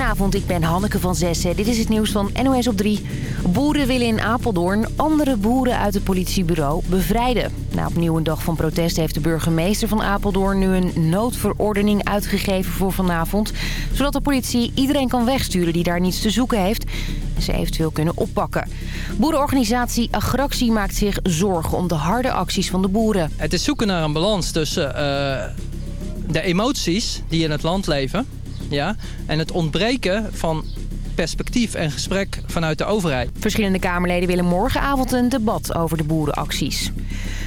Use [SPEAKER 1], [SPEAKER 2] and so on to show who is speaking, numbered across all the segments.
[SPEAKER 1] Goedenavond, ik ben Hanneke van Zessen. Dit is het nieuws van NOS op 3. Boeren willen in Apeldoorn andere boeren uit het politiebureau bevrijden. Na opnieuw een dag van protest heeft de burgemeester van Apeldoorn nu een noodverordening uitgegeven voor vanavond. Zodat de politie iedereen kan wegsturen die daar niets te zoeken heeft. En ze eventueel kunnen oppakken. Boerenorganisatie Agractie maakt zich zorgen om de harde acties van de boeren.
[SPEAKER 2] Het is zoeken naar een balans tussen eh, de emoties die in het land leven... Ja, en het ontbreken van perspectief en gesprek vanuit de overheid.
[SPEAKER 1] Verschillende Kamerleden willen morgenavond een debat over de boerenacties.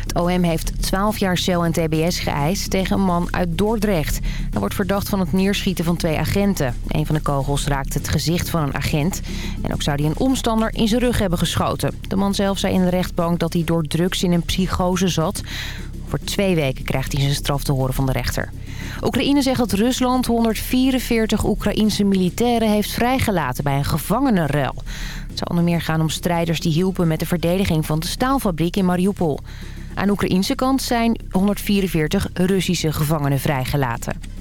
[SPEAKER 1] Het OM heeft 12 jaar cel en tbs geëist tegen een man uit Dordrecht. Hij wordt verdacht van het neerschieten van twee agenten. Een van de kogels raakt het gezicht van een agent. En ook zou hij een omstander in zijn rug hebben geschoten. De man zelf zei in de rechtbank dat hij door drugs in een psychose zat. Voor twee weken krijgt hij zijn straf te horen van de rechter. Oekraïne zegt dat Rusland 144 Oekraïnse militairen heeft vrijgelaten bij een gevangenenruil. Het zou onder meer gaan om strijders die hielpen met de verdediging van de staalfabriek in Mariupol. Aan de Oekraïnse kant zijn 144 Russische gevangenen vrijgelaten.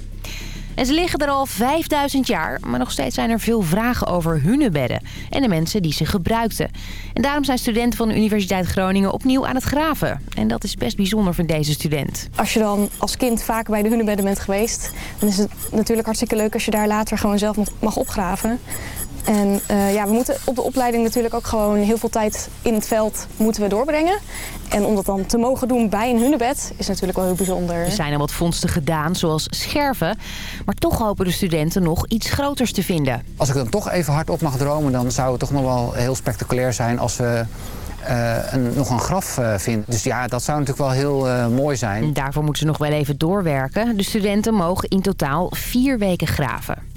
[SPEAKER 1] En ze liggen er al 5000 jaar, maar nog steeds zijn er veel vragen over hunebedden en de mensen die ze gebruikten. En daarom zijn studenten van de Universiteit Groningen opnieuw aan het graven. En dat is best bijzonder voor deze student.
[SPEAKER 3] Als je dan als kind vaak bij de hunebedden bent geweest, dan is het natuurlijk hartstikke leuk als je daar later gewoon zelf mag opgraven. En uh, ja, we moeten op de opleiding natuurlijk ook gewoon heel veel tijd in het veld moeten we doorbrengen. En om dat dan te mogen doen bij een hunebed is natuurlijk wel heel bijzonder.
[SPEAKER 1] Er zijn al wat vondsten gedaan, zoals scherven. Maar toch hopen de studenten nog iets groters te vinden.
[SPEAKER 4] Als ik dan toch even hard op mag dromen, dan zou het toch nog wel heel spectaculair zijn als we uh, een, nog een graf uh, vinden. Dus ja, dat zou natuurlijk wel heel uh, mooi zijn.
[SPEAKER 1] En daarvoor moeten ze nog wel even doorwerken. De studenten mogen in totaal vier weken graven.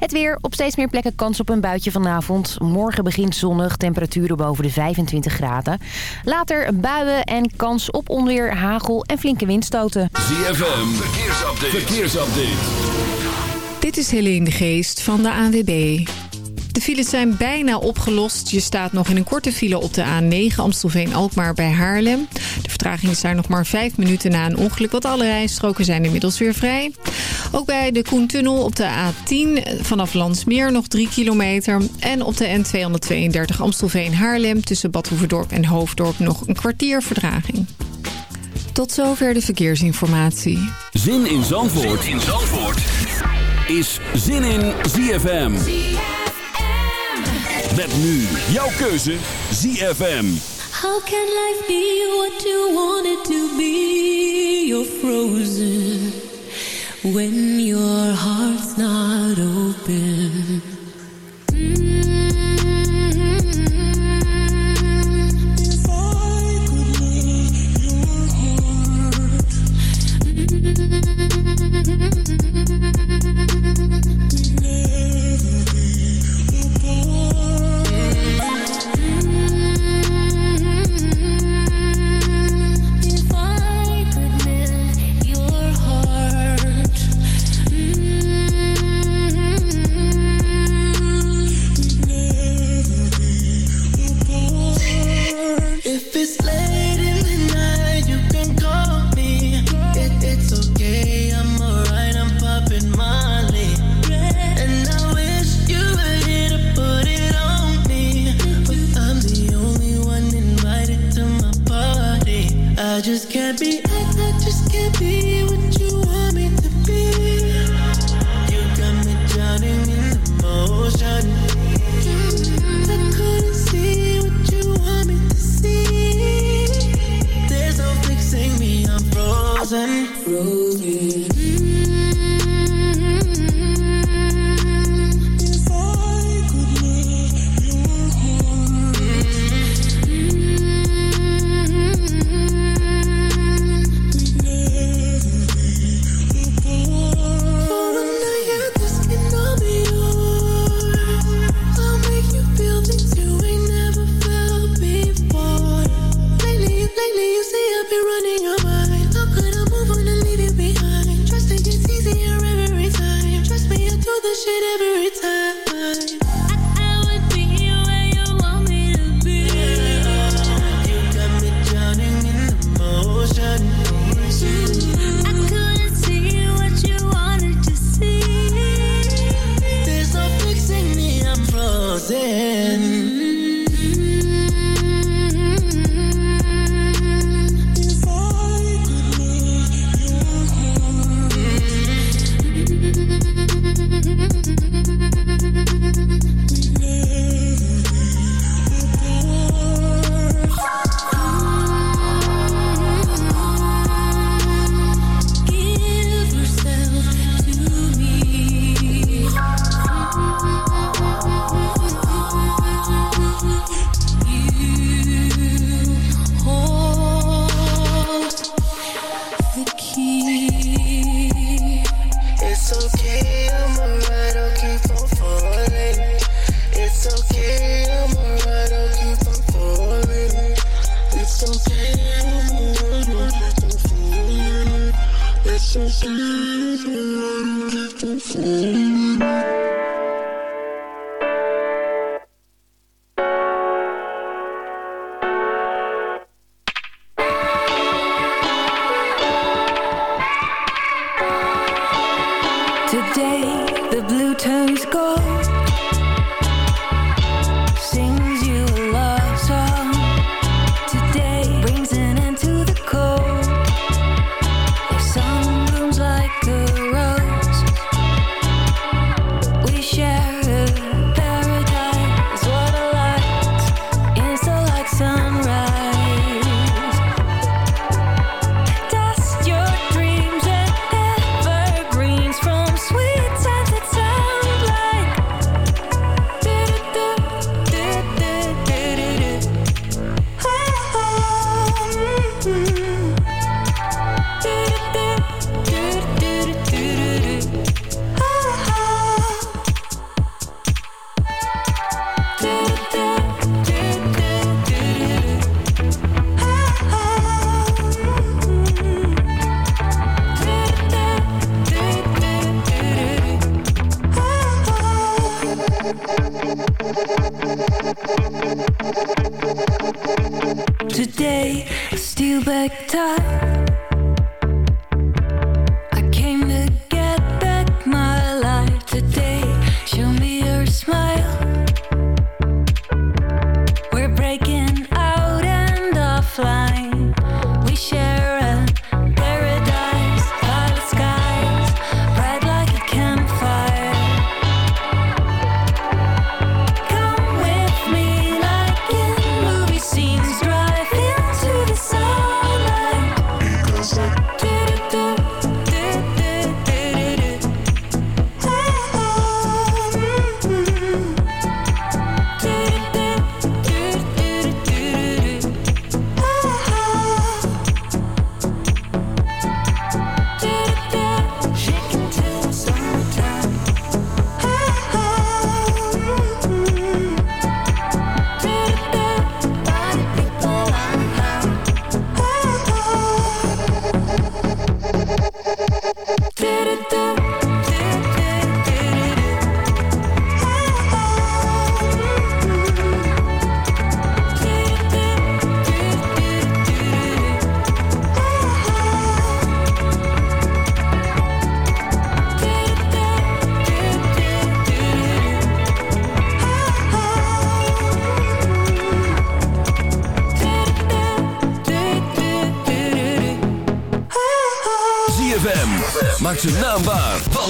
[SPEAKER 1] Het weer. Op steeds meer plekken kans op een buitje vanavond. Morgen begint zonnig. Temperaturen boven de 25 graden. Later buien en kans op onweer, hagel en flinke windstoten.
[SPEAKER 5] ZFM. Verkeersupdate. Verkeersupdate.
[SPEAKER 6] Dit is Helene de Geest van de ANWB. De files zijn bijna opgelost. Je staat nog in een korte file op de A9 Amstelveen-Alkmaar bij Haarlem. De vertraging is daar nog maar 5 minuten na een ongeluk... want alle rijstroken zijn inmiddels weer vrij. Ook bij de Koentunnel op de A10 vanaf Landsmeer nog 3 kilometer. En op de N232 Amstelveen-Haarlem tussen Bad Hoeverdorp en Hoofddorp nog een kwartier vertraging. Tot zover de verkeersinformatie.
[SPEAKER 5] Zin in Zandvoort, zin in Zandvoort. is Zin in ZFM. Met nu jouw keuze ZFM.
[SPEAKER 7] How can life be what you want it to be? You're frozen when your heart's not open.
[SPEAKER 8] Mm -hmm. Thank you.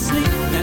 [SPEAKER 9] sleep.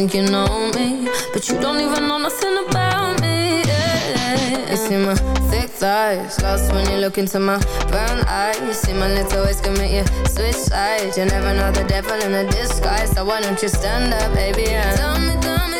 [SPEAKER 10] Think you know me, but you don't even know nothing about me. Yeah. You see my thick thighs, lost when you look into my brown eyes. You see my little ways commit you switch sides. You never know the devil in a disguise, so why don't you stand up, baby? Tell tell me, tell me,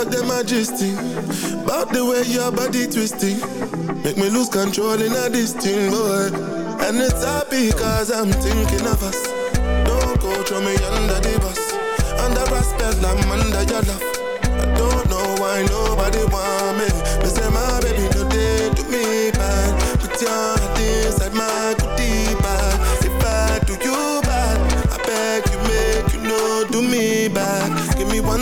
[SPEAKER 11] They talk them majesty About the way your body twisting Make me lose control in a thing, boy And it's happy cause I'm thinking of us. Don't go throw me under the bus. Under respect, I'm under your love. I don't know why nobody want me. Me say my baby no day do me bad. Put your heart inside my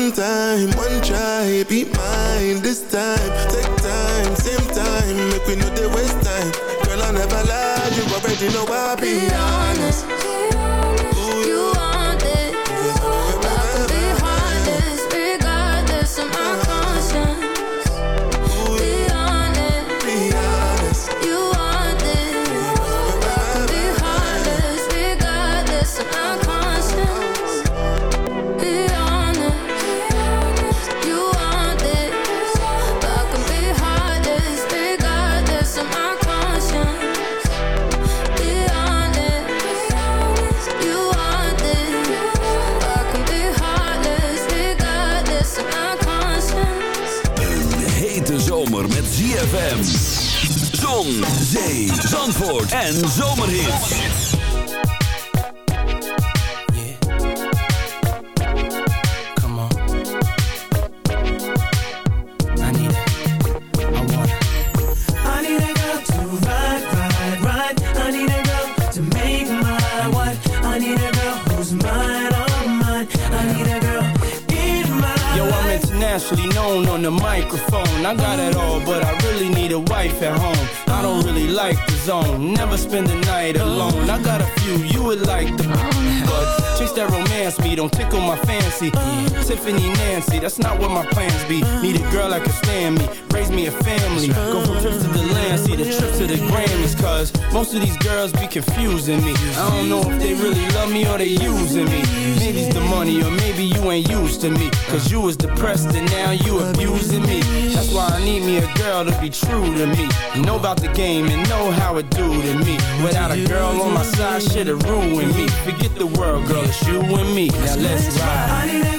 [SPEAKER 11] one time, one try Be mine this time. Take time, same time Make we know they waste time. Girl I never lie You already know I be
[SPEAKER 10] Be
[SPEAKER 5] zee, zandvoort en zomerhits.
[SPEAKER 9] Come on. I need it. I want it. I need a girl to ride, ride, ride. I need a girl to make my wife. I need a girl who's mine, all mine. I need a girl in my
[SPEAKER 12] Yo, I'm internationally known on the microphone. I got it all, but I really need a wife at home. I don't really like the zone, never spend the night alone. I got a few you would like the but chase that romance me, don't tickle my fancy. Tiffany Nancy, that's not what my plans be. Need a girl that can stand me, raise me a family. Go from trips to the land, see the trips to the Grammys. Cause most of these girls be confusing me. I don't know if they really love me or they using me. Maybe it's the money or maybe you ain't used to me. Cause you was depressed and now you abusing me. That's why I need me a girl to be true to me. Know about the game and know how it do to me. Without a girl on my side, shit'll ruin me. Forget the world, girl, it's you and me. Now let's ride.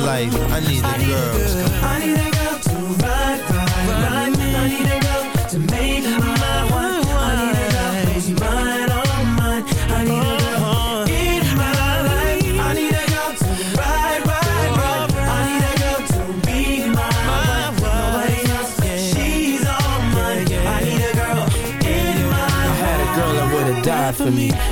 [SPEAKER 13] life. I need a girl.
[SPEAKER 9] I need a girl to ride, ride, ride me. I need a girl to make my wife. I need a girl who's mine, all mine. I need a girl in my life. I need a girl to ride, ride, ride. I need a girl to be my wife. Nobody else, she's all mine. I need a girl in my life.
[SPEAKER 12] I had a girl that would've died for me.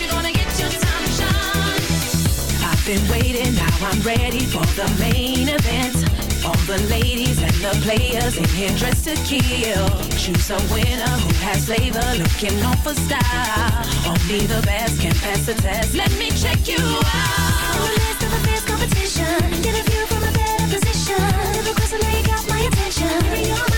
[SPEAKER 8] you're gonna get your time to shine.
[SPEAKER 14] I've been waiting, now I'm ready for the main event. The ladies and the players in here dressed to kill. Choose a winner who has flavor, looking on for style. Only the best can pass the test. Let me check you out.
[SPEAKER 8] In the midst of a fierce competition, get a view from a better position. Cross, I know you got my attention. Baby, you're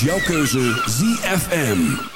[SPEAKER 5] Is jouw keuze ZFM.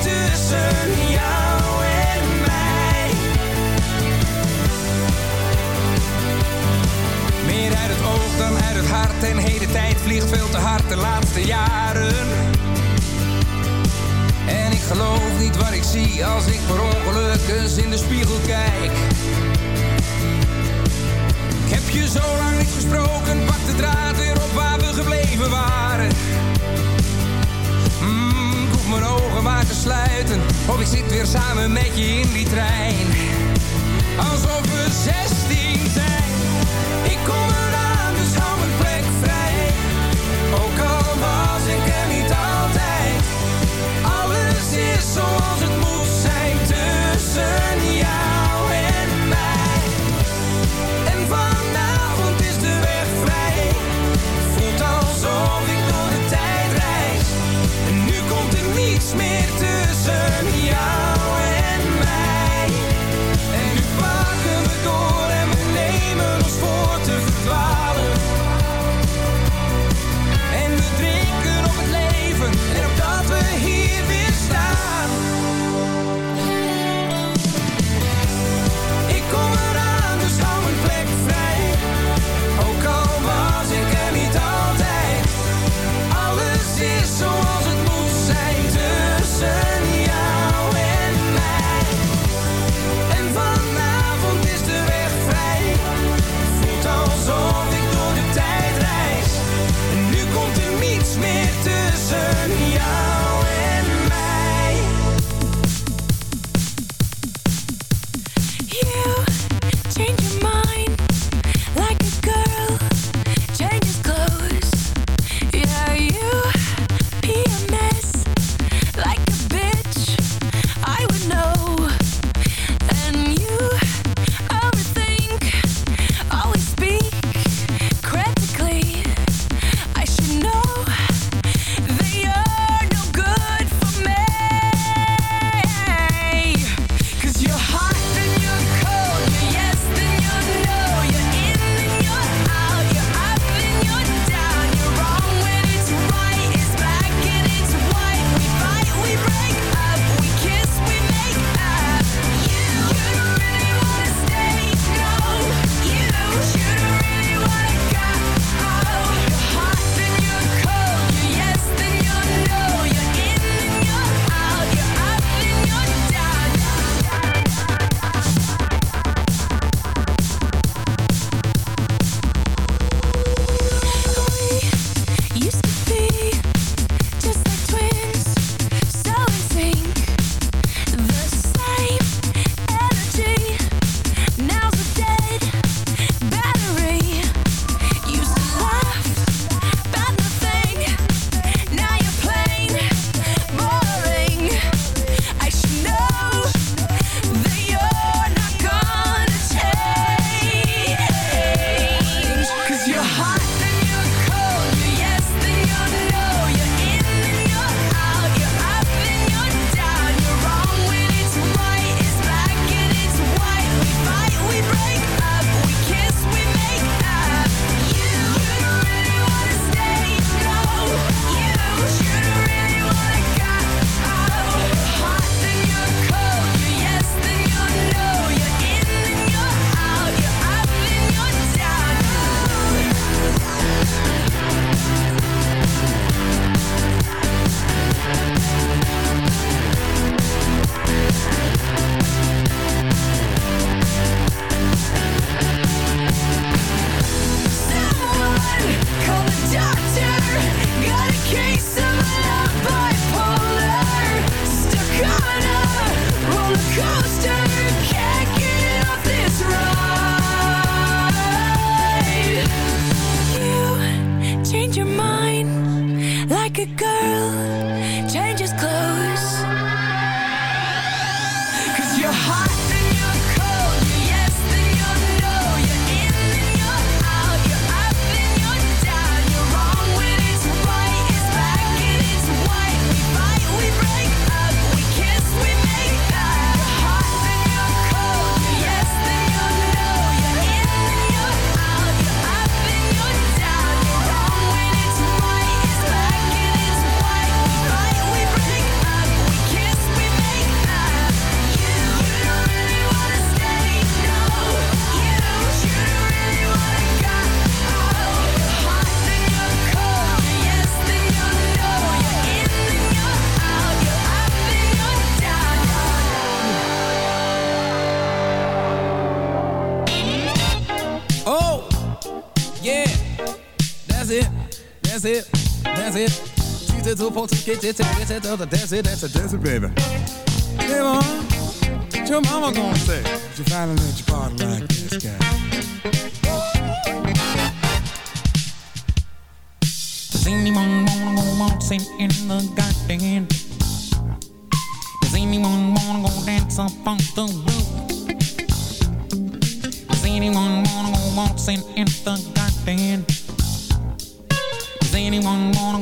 [SPEAKER 15] Tussen jou en mij. Meer
[SPEAKER 16] uit het oog dan uit het hart en heden tijd vliegt veel te hard de laatste jaren. En ik geloof niet wat ik zie als ik per ongeluk eens in de spiegel kijk. Ik heb je zo lang niet gesproken, pak de draad weer op waar we gebleven waren. Mijn ogen maar te sluiten, of ik zit weer samen met je in die trein. Alsof we 16 zijn.
[SPEAKER 15] Ik kom eraan, dus hou mijn plek vrij. Ook al was ik er niet altijd. Alles is zoals het moet zijn tussen jou
[SPEAKER 17] supposed to get it, get it, that's it, that's it, that's it, baby. Hey, mom, what your mama gonna say? If you finally let your body like this guy.
[SPEAKER 18] Does anyone wanna go waltzing in the garden? Does anyone wanna go dance up on the roof? Does anyone wanna go waltzing in the garden? Does anyone wanna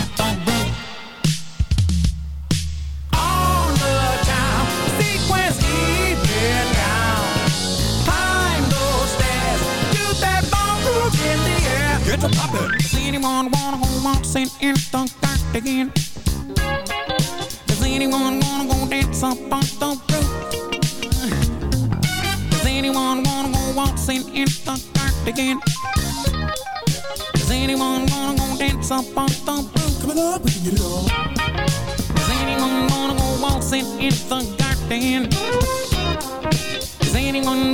[SPEAKER 18] anyone wanna go waltzing in the garden? Does anyone wanna go dance up on the roof? Does anyone wanna go waltzing in the garden? Does anyone wanna go dance up on the roof? Come on, can get it on. Does anyone wanna go waltzing in the garden? Does anyone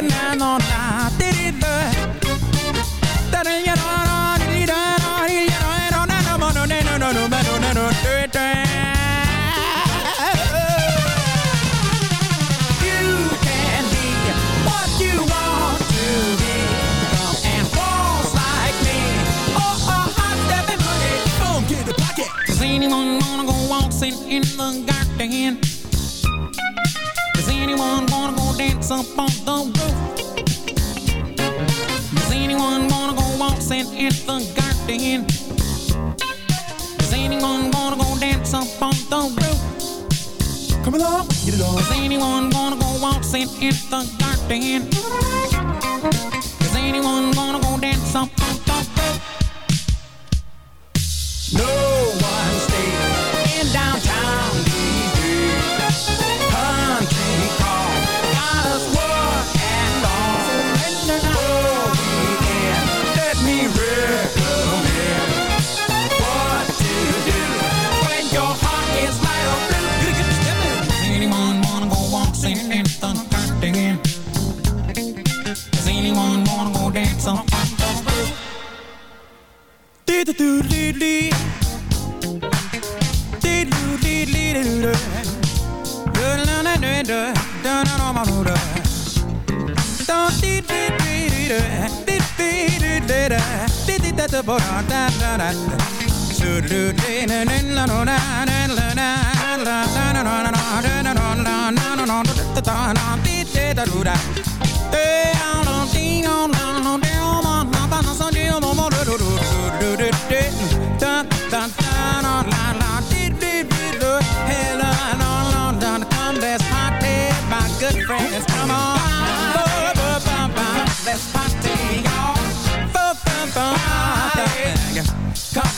[SPEAKER 18] good, now go in the garden? da da da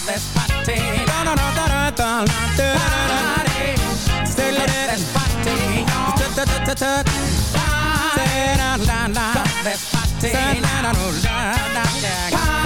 [SPEAKER 18] let's party. No, no, no, da, da, da, da, party. Let's party. Da, da, da, da, da. La, la, la. Let's party. La, la, la, la, la.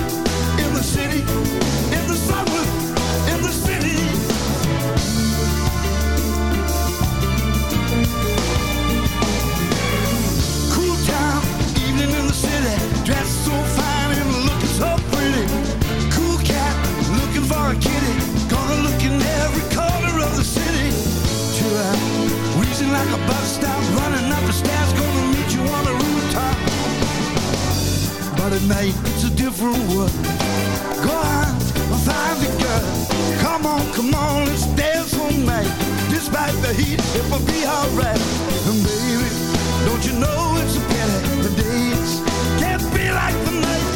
[SPEAKER 19] at night, it's a different world. Go out and find the girl. Come on, come on, let's dance all night. Despite the heat, it will be alright. And baby, don't you know it's a pity the days can't be like the night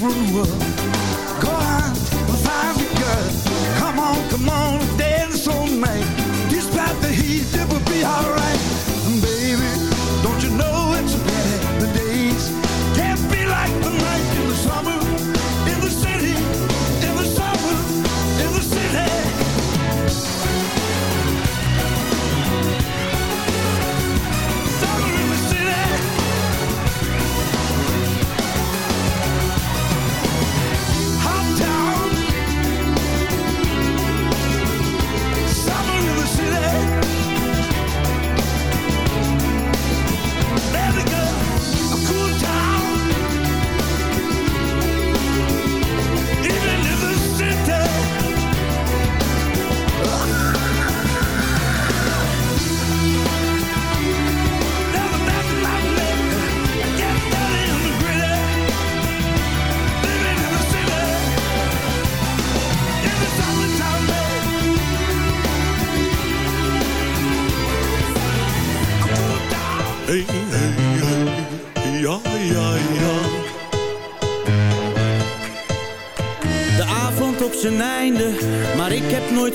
[SPEAKER 19] Go and find a girl. Come on, come on,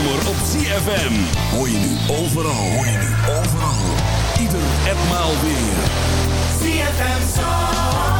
[SPEAKER 5] zomer op ZFM. Hoor je nu overal, hoor je nu overal. Ieder weer. maal weer.
[SPEAKER 7] ZFM Zomer.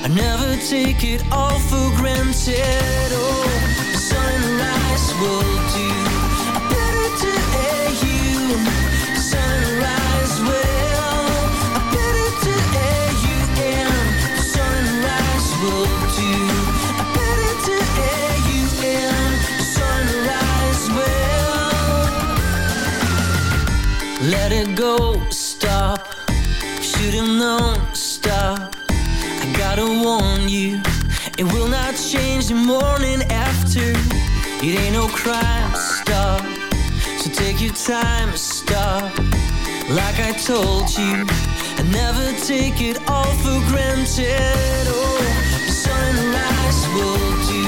[SPEAKER 7] I never take it all for granted. Oh, sunrise will do. The morning after. It ain't no crime, stop. So take your time, stop. Like I told you, I never take it all for granted. Oh, the sunrise will do.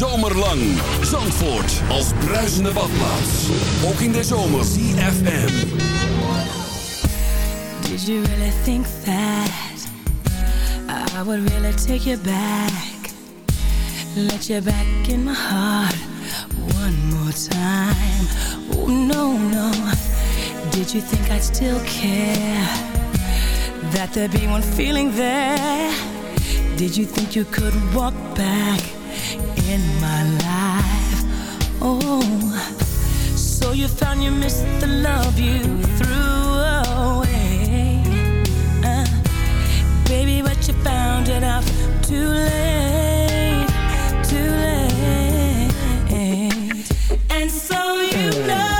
[SPEAKER 5] hele zomer lang. Zandvoort als bruisende badplaats. Ook in de zomer. CFM.
[SPEAKER 8] Did you really think that I would really take you back? Let you back in my heart one more time. Oh, no, no. Did you think I'd still care? That there'd be one feeling there? Did you think you could walk back in my life? Oh, so you found you missed the love you threw away. Uh, baby, but you found it out too late, too late. And so you know